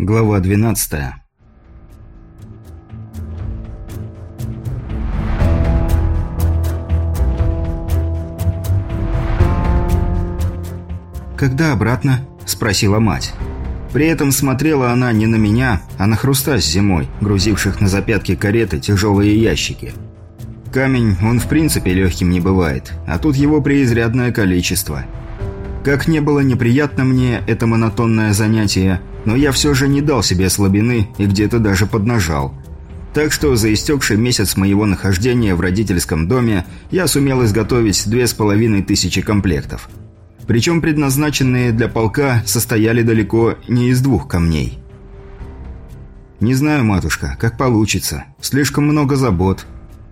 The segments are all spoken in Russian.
Глава 12 «Когда обратно?» – спросила мать. При этом смотрела она не на меня, а на хруста с зимой, грузивших на запятки кареты тяжелые ящики. Камень, он в принципе легким не бывает, а тут его преизрядное количество. Как не было неприятно мне это монотонное занятие, но я все же не дал себе слабины и где-то даже поднажал. Так что за истекший месяц моего нахождения в родительском доме я сумел изготовить две с половиной тысячи комплектов. Причем предназначенные для полка состояли далеко не из двух камней. «Не знаю, матушка, как получится. Слишком много забот.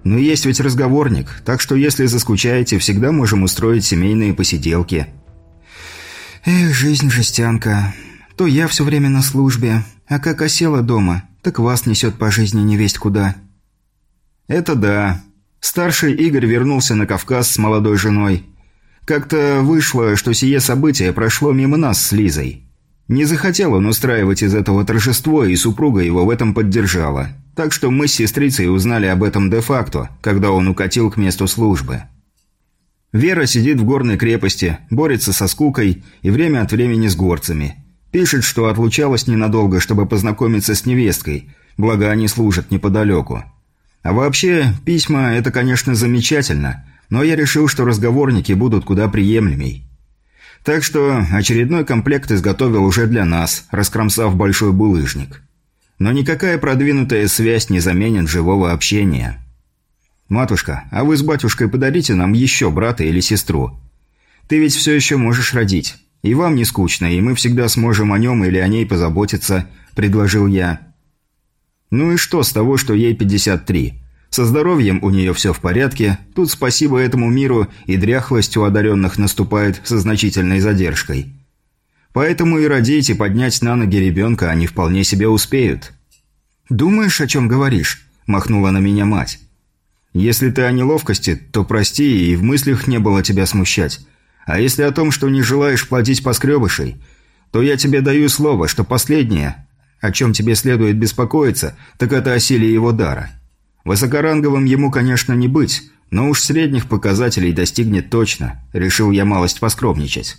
Но есть ведь разговорник, так что если заскучаете, всегда можем устроить семейные посиделки». «Эх, жизнь жестянка. То я все время на службе, а как осела дома, так вас несет по жизни невесть куда». «Это да. Старший Игорь вернулся на Кавказ с молодой женой. Как-то вышло, что сие событие прошло мимо нас с Лизой. Не захотел он устраивать из этого торжество, и супруга его в этом поддержала. Так что мы с сестрицей узнали об этом де-факто, когда он укатил к месту службы. Вера сидит в горной крепости, борется со скукой и время от времени с горцами. Пишет, что отлучалась ненадолго, чтобы познакомиться с невесткой, благо они служат неподалеку. А вообще, письма – это, конечно, замечательно, но я решил, что разговорники будут куда приемлемей. Так что очередной комплект изготовил уже для нас, раскромсав большой булыжник. Но никакая продвинутая связь не заменит живого общения. «Матушка, а вы с батюшкой подарите нам еще брата или сестру? Ты ведь все еще можешь родить». И вам не скучно, и мы всегда сможем о нем или о ней позаботиться», – предложил я. «Ну и что с того, что ей 53? Со здоровьем у нее все в порядке, тут спасибо этому миру и дряхлость у одаренных наступает со значительной задержкой. Поэтому и родить и поднять на ноги ребенка они вполне себе успеют». «Думаешь, о чем говоришь?» – махнула на меня мать. «Если ты о неловкости, то прости, и в мыслях не было тебя смущать». А если о том, что не желаешь платить поскребышей, то я тебе даю слово, что последнее, о чем тебе следует беспокоиться, так это о силе его дара. Высокоранговым ему, конечно, не быть, но уж средних показателей достигнет точно, решил я малость поскромничать.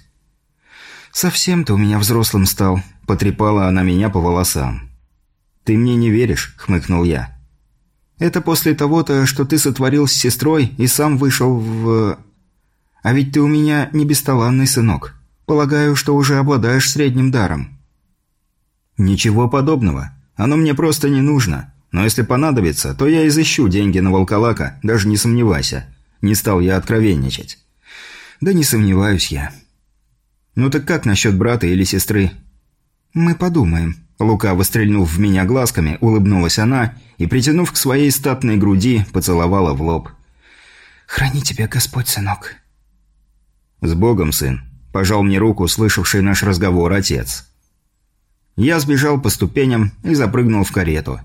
«Совсем ты у меня взрослым стал», – потрепала она меня по волосам. «Ты мне не веришь?» – хмыкнул я. «Это после того-то, что ты сотворил с сестрой и сам вышел в... А ведь ты у меня не бесталанный сынок. Полагаю, что уже обладаешь средним даром». «Ничего подобного. Оно мне просто не нужно. Но если понадобится, то я изыщу деньги на волколака, даже не сомневайся. Не стал я откровенничать». «Да не сомневаюсь я». «Ну так как насчет брата или сестры?» «Мы подумаем». Лука, выстрельнув в меня глазками, улыбнулась она и, притянув к своей статной груди, поцеловала в лоб. «Храни тебя Господь, сынок». «С Богом, сын!» – пожал мне руку, слышавший наш разговор отец. Я сбежал по ступеням и запрыгнул в карету.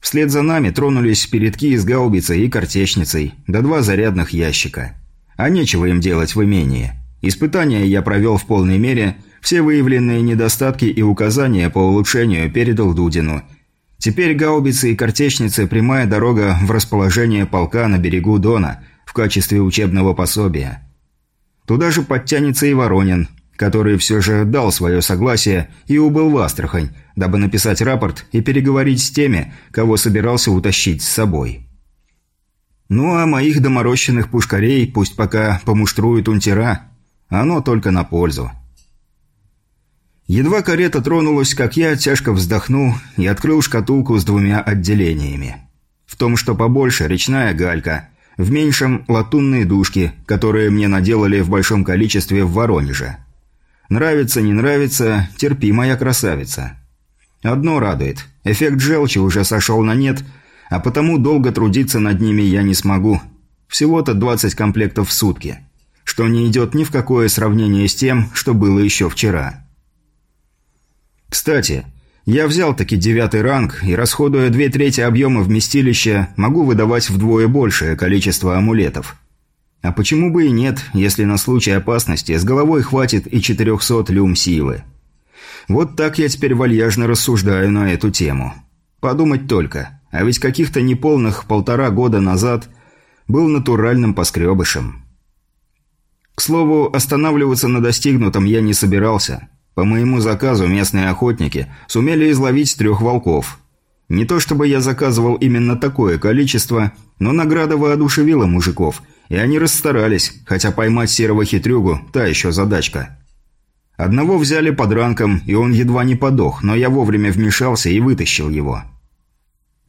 Вслед за нами тронулись передки с гаубицей и картечницей, да два зарядных ящика. А нечего им делать в имении. Испытания я провел в полной мере, все выявленные недостатки и указания по улучшению передал Дудину. Теперь гаубицы и картечницы – прямая дорога в расположение полка на берегу Дона в качестве учебного пособия – Туда же подтянется и Воронин, который все же дал свое согласие и убыл в Астрахань, дабы написать рапорт и переговорить с теми, кого собирался утащить с собой. Ну а моих доморощенных пушкарей пусть пока помуштруют унтера, оно только на пользу. Едва карета тронулась, как я тяжко вздохнул и открыл шкатулку с двумя отделениями. В том, что побольше, речная галька, в меньшем – латунные дужки, которые мне наделали в большом количестве в Воронеже. Нравится, не нравится, терпи, моя красавица. Одно радует – эффект желчи уже сошел на нет, а потому долго трудиться над ними я не смогу. Всего-то 20 комплектов в сутки, что не идет ни в какое сравнение с тем, что было еще вчера. Кстати – я взял таки девятый ранг и, расходуя две трети объема вместилища, могу выдавать вдвое большее количество амулетов. А почему бы и нет, если на случай опасности с головой хватит и 400 люм силы. Вот так я теперь вальяжно рассуждаю на эту тему. Подумать только, а ведь каких-то неполных полтора года назад был натуральным поскребышем. К слову, останавливаться на достигнутом я не собирался. По моему заказу местные охотники сумели изловить трех волков. Не то чтобы я заказывал именно такое количество, но награда воодушевила мужиков, и они расстарались, хотя поймать серого хитрюгу – та еще задачка. Одного взяли под ранком, и он едва не подох, но я вовремя вмешался и вытащил его.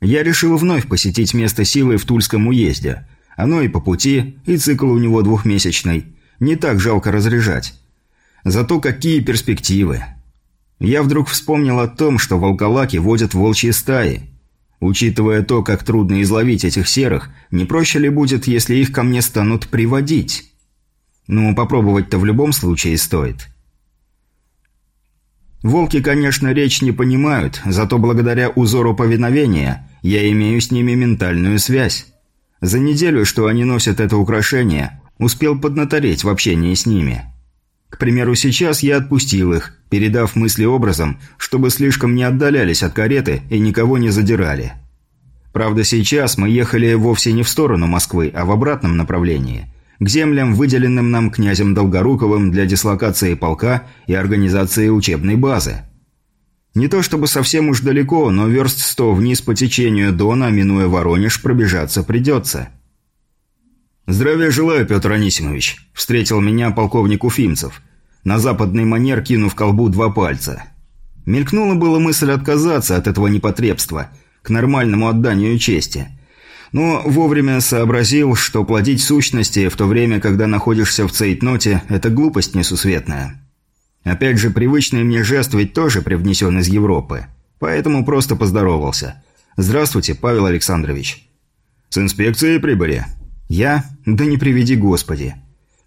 Я решил вновь посетить место силы в Тульском уезде. Оно и по пути, и цикл у него двухмесячный. Не так жалко разряжать. Зато какие перспективы. Я вдруг вспомнил о том, что волколаки водят волчьи стаи. Учитывая то, как трудно изловить этих серых, не проще ли будет, если их ко мне станут приводить? Ну, попробовать-то в любом случае стоит. Волки, конечно, речь не понимают, зато благодаря узору повиновения я имею с ними ментальную связь. За неделю, что они носят это украшение, успел поднатореть в общении с ними. К примеру, сейчас я отпустил их, передав мысли образом, чтобы слишком не отдалялись от кареты и никого не задирали. Правда, сейчас мы ехали вовсе не в сторону Москвы, а в обратном направлении – к землям, выделенным нам князем Долгоруковым для дислокации полка и организации учебной базы. Не то чтобы совсем уж далеко, но верст сто вниз по течению Дона, минуя Воронеж, пробежаться придется. «Здравия желаю, Петр Анисимович», – встретил меня полковник Уфимцев, на западный манер кинув колбу два пальца. Мелькнула была мысль отказаться от этого непотребства, к нормальному отданию чести – но вовремя сообразил, что плодить сущности в то время, когда находишься в цейтноте, это глупость несусветная. Опять же, привычный мне жест ведь тоже привнесен из Европы. Поэтому просто поздоровался. «Здравствуйте, Павел Александрович». «С инспекцией прибыли?» «Я? Да не приведи Господи.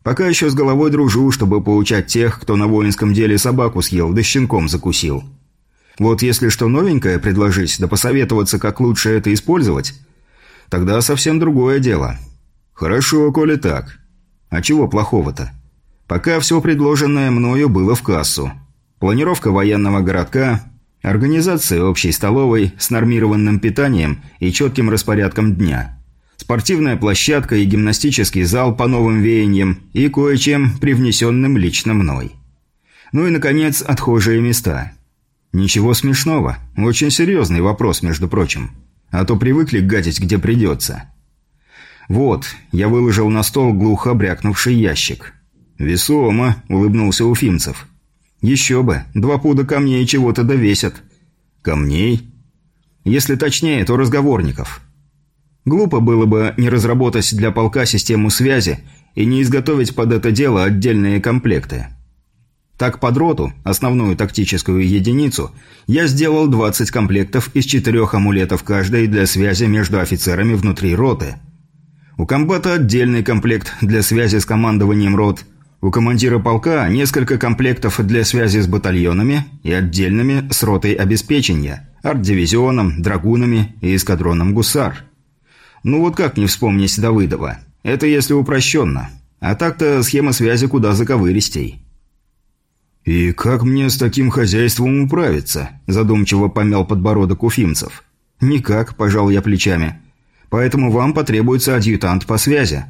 Пока еще с головой дружу, чтобы поучать тех, кто на воинском деле собаку съел, да щенком закусил. Вот если что новенькое предложить, да посоветоваться, как лучше это использовать, Тогда совсем другое дело. Хорошо, коли так. А чего плохого-то? Пока все предложенное мною было в кассу. Планировка военного городка, организация общей столовой с нормированным питанием и четким распорядком дня, спортивная площадка и гимнастический зал по новым веяниям и кое-чем привнесенным лично мной. Ну и, наконец, отхожие места. Ничего смешного. Очень серьезный вопрос, между прочим а то привыкли гадить, где придется. Вот, я выложил на стол глухо брякнувший ящик. «Весомо», — улыбнулся Уфимцев. «Еще бы, два пуда камней чего-то довесят». «Камней?» «Если точнее, то разговорников». Глупо было бы не разработать для полка систему связи и не изготовить под это дело отдельные комплекты. Так под роту, основную тактическую единицу, я сделал 20 комплектов из четырех амулетов каждой для связи между офицерами внутри роты. У комбата отдельный комплект для связи с командованием рот, у командира полка несколько комплектов для связи с батальонами и отдельными с ротой обеспечения, арт-дивизионом, драгунами и эскадроном гусар. Ну вот как не вспомнить Давыдова? Это если упрощенно. А так-то схема связи куда заковыристей. «И как мне с таким хозяйством управиться?» – задумчиво помял подбородок уфимцев. «Никак», – пожал я плечами. «Поэтому вам потребуется адъютант по связи.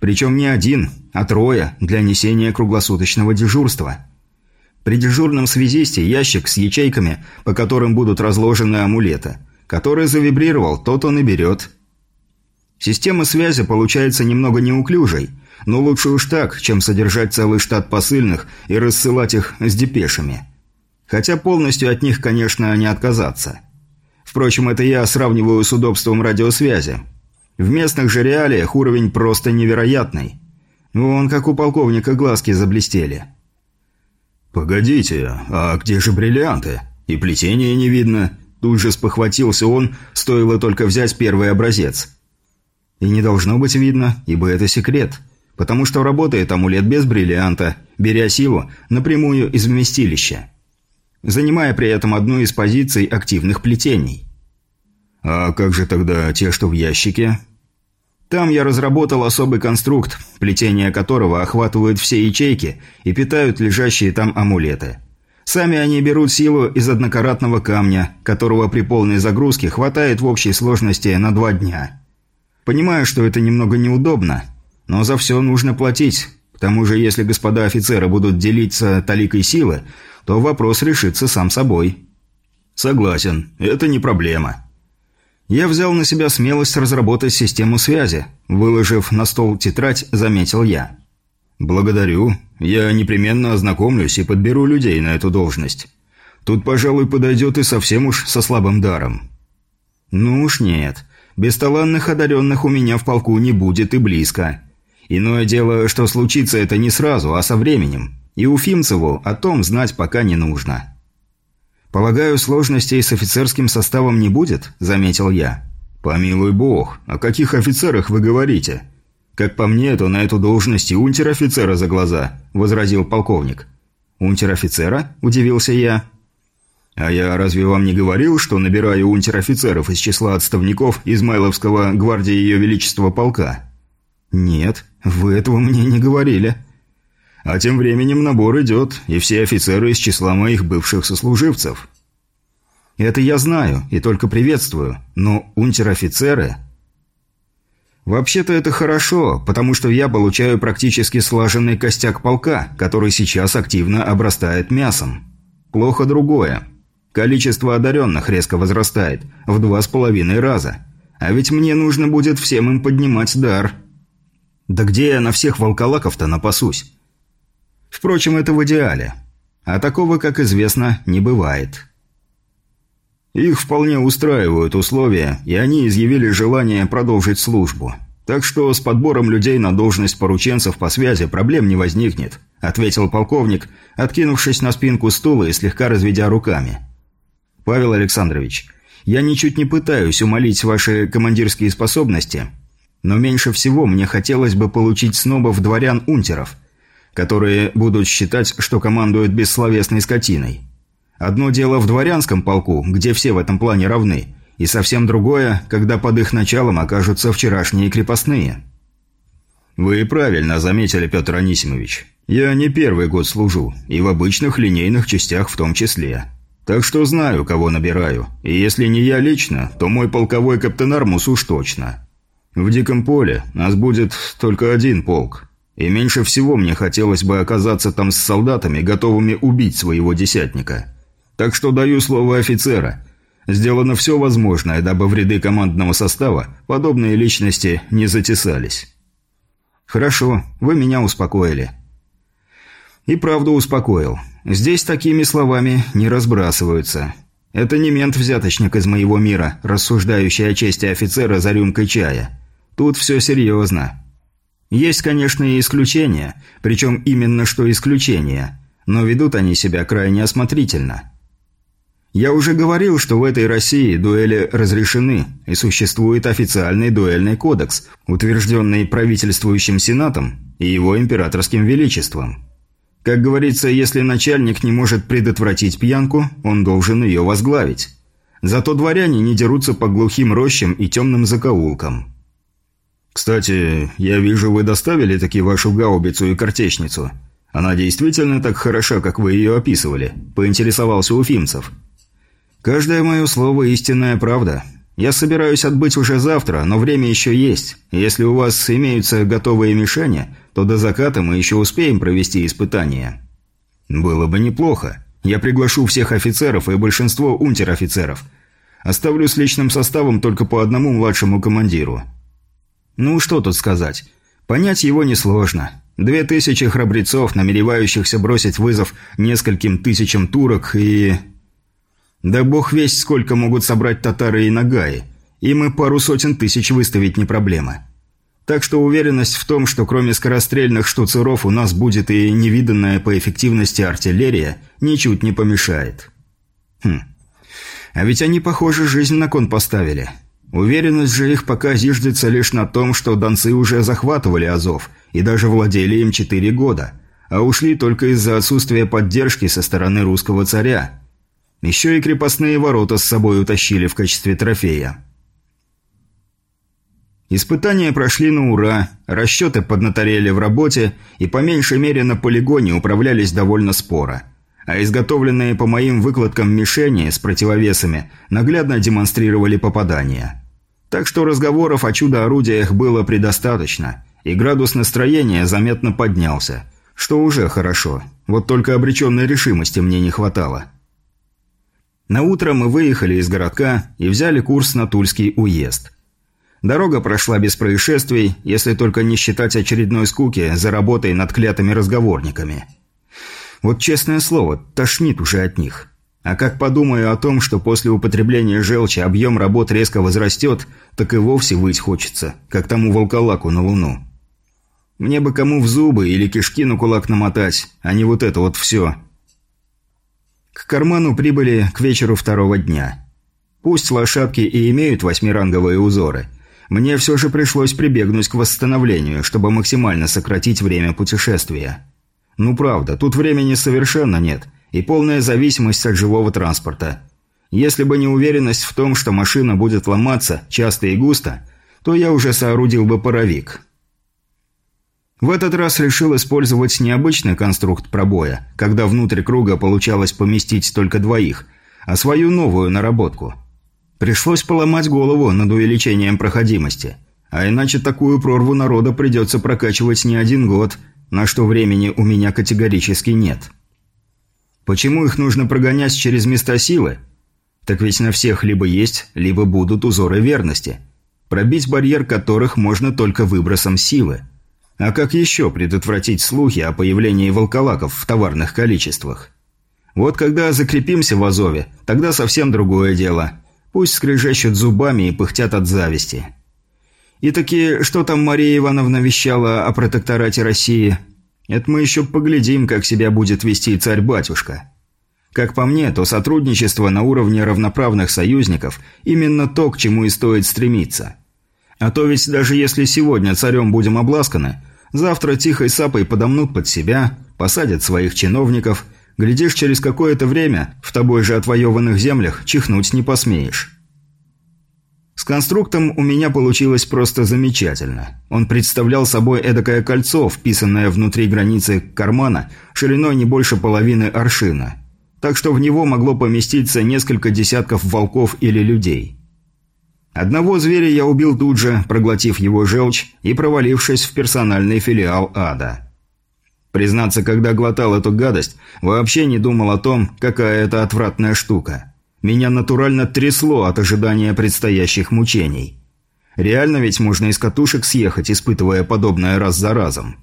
Причем не один, а трое для несения круглосуточного дежурства. При дежурном связисте ящик с ячейками, по которым будут разложены амулеты. Который завибрировал, тот он и берет». Система связи получается немного неуклюжей – но лучше уж так, чем содержать целый штат посыльных и рассылать их с депешами. Хотя полностью от них, конечно, не отказаться. Впрочем, это я сравниваю с удобством радиосвязи. В местных же реалиях уровень просто невероятный. Вон как у полковника глазки заблестели. «Погодите, а где же бриллианты? И плетения не видно». Тут же спохватился он, стоило только взять первый образец. И не должно быть видно, ибо это секрет – потому что работает амулет без бриллианта, беря силу напрямую из вместилища, занимая при этом одну из позиций активных плетений. А как же тогда те, что в ящике? Там я разработал особый конструкт, плетения которого охватывают все ячейки и питают лежащие там амулеты. Сами они берут силу из однокаратного камня, которого при полной загрузке хватает в общей сложности на два дня. Понимаю, что это немного неудобно, но за все нужно платить. К тому же, если господа офицеры будут делиться таликой силы, то вопрос решится сам собой. Согласен, это не проблема. Я взял на себя смелость разработать систему связи. Выложив на стол тетрадь, заметил я. «Благодарю. Я непременно ознакомлюсь и подберу людей на эту должность. Тут, пожалуй, подойдет и совсем уж со слабым даром». «Ну уж нет. Бесталанных одаренных у меня в полку не будет и близко. Иное дело, что случится это не сразу, а со временем. И Уфимцеву о том знать пока не нужно». «Полагаю, сложностей с офицерским составом не будет?» – заметил я. «Помилуй бог, о каких офицерах вы говорите?» «Как по мне, то на эту должность и унтер-офицера за глаза», – возразил полковник. «Унтер-офицера?» – удивился я. «А я разве вам не говорил, что набираю унтер-офицеров из числа отставников Измайловского гвардии Ее Величества полка?» «Нет, вы этого мне не говорили». «А тем временем набор идет, и все офицеры из числа моих бывших сослуживцев». «Это я знаю и только приветствую, но унтер-офицеры...» Вообще-то это хорошо, потому что я получаю практически слаженный костяк полка, который сейчас активно обрастает мясом. Плохо другое. Количество одаренных резко возрастает, в два с половиной раза. А ведь мне нужно будет всем им поднимать дар. Да где я на всех волколаков-то напасусь? Впрочем, это в идеале. А такого, как известно, не бывает. Их вполне устраивают условия, и они изъявили желание продолжить службу. Так что с подбором людей на должность порученцев по связи проблем не возникнет», – ответил полковник, откинувшись на спинку стула и слегка разведя руками. «Павел Александрович, я ничуть не пытаюсь умолить ваши командирские способности, но меньше всего мне хотелось бы получить снобов дворян-унтеров, которые будут считать, что командуют бессловесной скотиной». Одно дело в дворянском полку, где все в этом плане равны, и совсем другое, когда под их началом окажутся вчерашние крепостные. «Вы правильно заметили, Петр Анисимович. Я не первый год служу, и в обычных линейных частях в том числе. Так что знаю, кого набираю, и если не я лично, то мой полковой каптенармус уж точно. В Диком поле нас будет только один полк, и меньше всего мне хотелось бы оказаться там с солдатами, готовыми убить своего десятника». Так что даю слово офицера. Сделано все возможное, дабы в ряды командного состава подобные личности не затесались. Хорошо, вы меня успокоили. И правду успокоил. Здесь такими словами не разбрасываются. Это не мент-взяточник из моего мира, рассуждающий о чести офицера за рюмкой чая. Тут все серьезно. Есть, конечно, и исключения, причем именно что исключения, но ведут они себя крайне осмотрительно. Я уже говорил, что в этой России дуэли разрешены, и существует официальный дуэльный кодекс, утвержденный правительствующим Сенатом и его императорским величеством. Как говорится, если начальник не может предотвратить пьянку, он должен ее возглавить. Зато дворяне не дерутся по глухим рощам и темным закоулкам. «Кстати, я вижу, вы доставили таки вашу гаубицу и картечницу. Она действительно так хороша, как вы ее описывали?» – поинтересовался Уфимцев. «Каждое мое слово – истинная правда. Я собираюсь отбыть уже завтра, но время еще есть. Если у вас имеются готовые мишени, то до заката мы еще успеем провести испытания». «Было бы неплохо. Я приглашу всех офицеров и большинство унтер-офицеров. Оставлю с личным составом только по одному младшему командиру». «Ну, что тут сказать. Понять его несложно. Две тысячи храбрецов, намеревающихся бросить вызов нескольким тысячам турок и...» Да бог весть, сколько могут собрать татары и нагаи. и мы пару сотен тысяч выставить не проблема. Так что уверенность в том, что кроме скорострельных штуцеров у нас будет и невиданная по эффективности артиллерия, ничуть не помешает. Хм. А ведь они, похоже, жизнь на кон поставили. Уверенность же их пока зиждется лишь на том, что донцы уже захватывали Азов и даже владели им четыре года, а ушли только из-за отсутствия поддержки со стороны русского царя. Еще и крепостные ворота с собой утащили в качестве трофея. Испытания прошли на ура, расчеты поднаторели в работе и по меньшей мере на полигоне управлялись довольно споро. а изготовленные по моим выкладкам мишени с противовесами наглядно демонстрировали попадания. Так что разговоров о чудо-орудиях было предостаточно, и градус настроения заметно поднялся, что уже хорошо, вот только обреченной решимости мне не хватало. На утро мы выехали из городка и взяли курс на Тульский уезд. Дорога прошла без происшествий, если только не считать очередной скуки за работой над клятыми разговорниками – вот честное слово, тошнит уже от них. А как подумаю о том, что после употребления желчи объем работ резко возрастет, так и вовсе выть хочется, как тому волколаку на луну. Мне бы кому в зубы или кишки на кулак намотать, а не вот это вот все. К карману прибыли к вечеру второго дня. Пусть лошадки и имеют восьмиранговые узоры, мне все же пришлось прибегнуть к восстановлению, чтобы максимально сократить время путешествия. Ну правда, тут времени совершенно нет, и полная зависимость от живого транспорта. Если бы не уверенность в том, что машина будет ломаться часто и густо, то я уже соорудил бы паровик. В этот раз решил использовать необычный конструкт пробоя, когда внутрь круга получалось поместить только двоих, а свою новую наработку. Пришлось поломать голову над увеличением проходимости, а иначе такую прорву народа придется прокачивать не один год – на что времени у меня категорически нет. Почему их нужно прогонять через места силы? Так ведь на всех либо есть, либо будут узоры верности, пробить барьер которых можно только выбросом силы. А как еще предотвратить слухи о появлении волколаков в товарных количествах? Вот когда закрепимся в Азове, тогда совсем другое дело. Пусть скрежещут зубами и пыхтят от зависти. И таки, что там Мария Ивановна вещала о протекторате России? Это мы еще поглядим, как себя будет вести царь-батюшка. Как по мне, то сотрудничество на уровне равноправных союзников – именно то, к чему и стоит стремиться. А то ведь даже если сегодня царем будем обласканы, завтра тихой сапой подомнут под себя, посадят своих чиновников, глядишь, через какое-то время в тобой же отвоеванных землях чихнуть не посмеешь. С конструктом у меня получилось просто замечательно. Он представлял собой эдакое кольцо, вписанное внутри границы кармана, шириной не больше половины аршина. Так что в него могло поместиться несколько десятков волков или людей. Одного зверя я убил тут же, проглотив его желчь и провалившись в персональный филиал ада. Признаться, когда глотал эту гадость, вообще не думал о том, какая это отвратная штука – меня натурально трясло от ожидания предстоящих мучений. Реально ведь можно из катушек съехать, испытывая подобное раз за разом.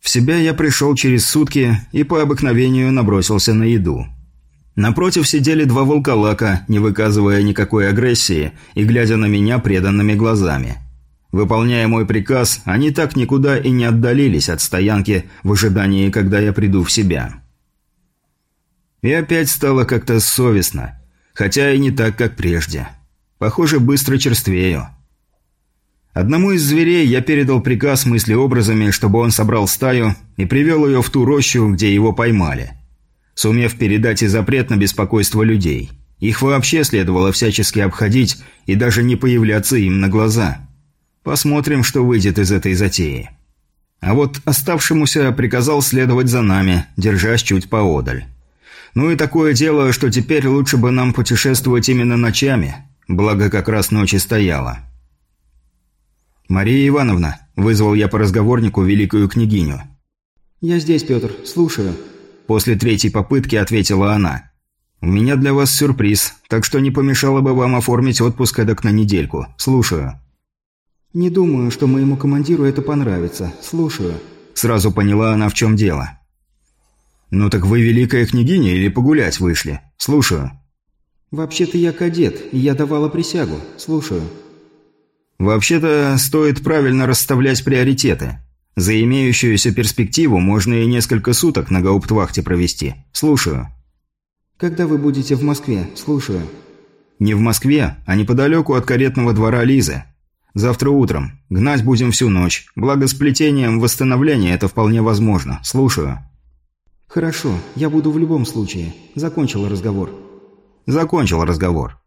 В себя я пришел через сутки и по обыкновению набросился на еду. Напротив сидели два волколака, не выказывая никакой агрессии и глядя на меня преданными глазами. Выполняя мой приказ, они так никуда и не отдалились от стоянки в ожидании, когда я приду в себя. И опять стало как-то совестно, хотя и не так, как прежде. Похоже, быстро черствею. Одному из зверей я передал приказ мыслеобразами, чтобы он собрал стаю и привел ее в ту рощу, где его поймали. Сумев передать и запрет на беспокойство людей. Их вообще следовало всячески обходить и даже не появляться им на глаза. Посмотрим, что выйдет из этой затеи. А вот оставшемуся приказал следовать за нами, держась чуть поодаль. Ну и такое дело, что теперь лучше бы нам путешествовать именно ночами, благо как раз ночи стояла. «Мария Ивановна», – вызвал я по разговорнику великую княгиню. «Я здесь, Петр, слушаю», – после третьей попытки ответила она. «У меня для вас сюрприз, так что не помешало бы вам оформить отпуск эдак на недельку. Слушаю». «Не думаю, что моему командиру это понравится. Слушаю». Сразу поняла она, в чем дело. «Ну так вы великая княгиня или погулять вышли? Слушаю». «Вообще-то я кадет, и я давала присягу. Слушаю». «Вообще-то стоит правильно расставлять приоритеты. За имеющуюся перспективу можно и несколько суток на гауптвахте провести. Слушаю». «Когда вы будете в Москве? Слушаю». «Не в Москве, а неподалеку от каретного двора Лизы. Завтра утром. Гнать будем всю ночь. Благо с плетением восстановления это вполне возможно. Слушаю». «Хорошо, я буду в любом случае. Закончил разговор». «Закончил разговор».